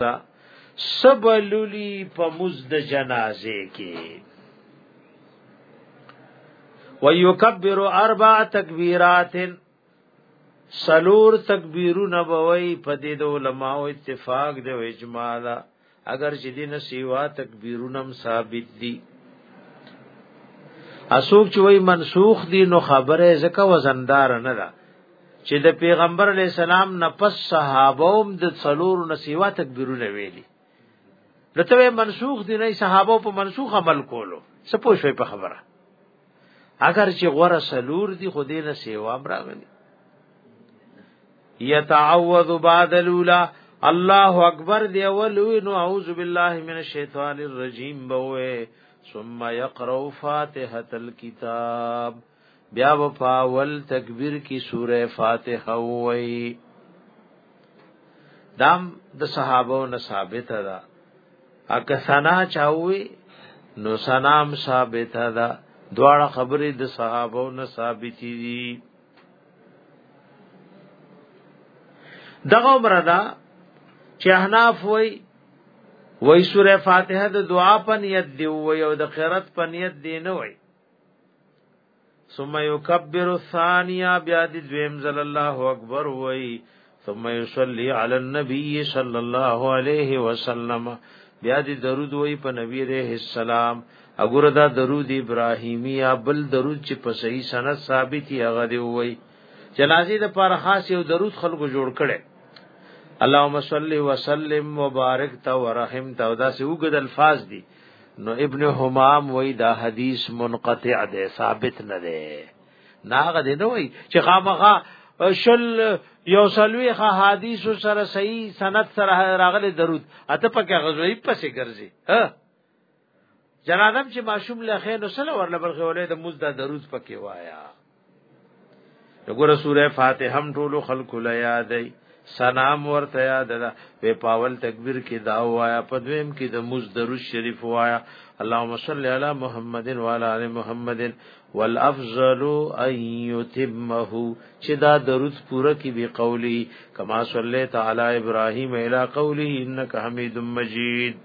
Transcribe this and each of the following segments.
دا سبللی په مزد جنازه کې ويكبر اربع تکبیرات سلور تکبیرونه بوي په دې د علماو اتفاق دی او اجماع ده اگر چې دین سیوا تکبیرونه ثابت دي اسوک چې وای منسوخ دي نو خبره زکه وزندار نه ده چې د پیغمبر علی السلام نه پس صحابه هم د څلور نسیوا تکبیرونه ویلي لته منسوخ دي نه صحابه په منسوخ عمل کولو څه پوه شوي په خبره اگر چې غوړه سلور دي خو دې نه سیوا براغلي یتعوذ بعد الاولى الله اکبر دی اول نو اعوذ بالله من الشیطان الرجیم بوئے ثم يقرأ فاتحة الكتاب بیا و پاول تکبیر کی سوره فاتحه وای دام د دا صحابه نه ثابت ده اګه سنا چاوي نو سنام ثابت ده دواړه خبرې د صحابه نه ثابت دي دغه بردا چې احناف وای وای سوره فاتحه د دعا په نیت دی وای او د قرات په نیت دی نه وای ثم يكبر الثانيه بیا د دویم زل الله اکبر وای ثم يصلي على النبي صلى الله عليه وسلم بیا د درود وای په نبی عليه السلام اګور دا درود ابراهیمی یا بل درود چې په صحیح سند ثابت یې هغه دی وای جنازې د پر خاص یو درود خلکو جوړ کړي اللهم صل وسلم وبارک تا ورحم تا دا سه وګد الفاظ دي نو ابن حمام وای دا حدیث منقطع دی ثابت نه دی ناغه دی نه وای چې خامخا شل یو سلوی خا حدیث سره صحیح سند سره راغلی درود اته پکې غزوی پسې ګرځي ها جنادم چې ماشوم له خیر نو سره ورلبل خولې د مزدا درود پکې وایا وګوره سوره فاتحه هم ټولو خلکو لا یادای سلام ورته یاد ده په پاول تکبیر کې دا وایا په دویم کې د مز درو شریف وایا اللهم صل علی محمد و علی ال محمد والافضل ان یتمه چې دا درود پوره کې به قولی کما صلی تعالی ابراهیم الی قولی انک حمید مجید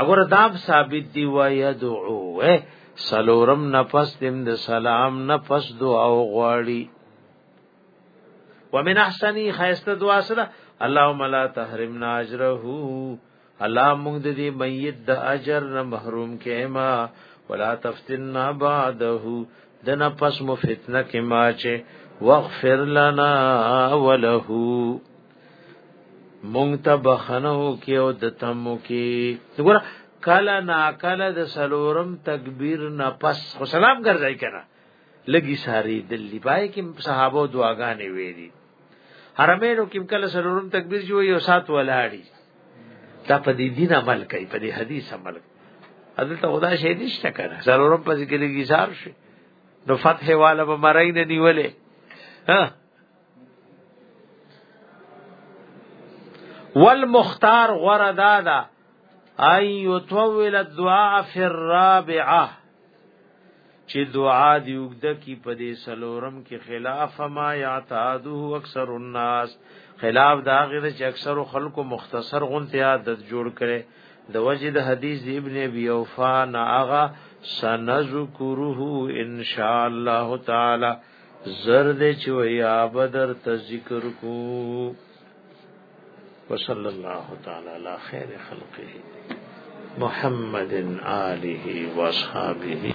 اگر داب ثابت دی و یدعو سلورم نفس دم د سلام نفس دعا او غواړي ومن احسنی خیسته دعا سره اللهم لا تحرمنا اجره الله موږ د دې میت د اجر نه محروم کېما ولا تفتنا بعده دنا پس مو فتنه کېما چې واغفر لنا وله مونږ ته بخنو کې او د تمو کې وګوره کله نا کله د سلورم تکبیر نه پس خو سلام ګرځای کنه لګي ساری دلی پای کې صحابه دعاګانې ویلي حرمینو کې کله سلورم تکبیر جو یو سات ولاړی دا په دې دین عمل کوي په دې حدیث عمل کوي اذن ته خدا شي نشته کنه سلورم پس کې لګي سار شي نو فتح والا به مرای نه نیولې ها والمختار غره دا دا ان يطول الدعاء في الرابعه چې دعا دی وګد کی په دې سلورم کې خلاف ما یعتادو اکثر الناس خلاف دا غیر چې اکثر خلکو مختصر غونته عادت جوړ کړي د وجد حدیث ابن ابي اوفا ناغه سنذكره ان شاء الله تعالی زرد چویا بدر ته ذکر کو وصلی الله تعالی علی خیر خلقه محمد آله و اصحابه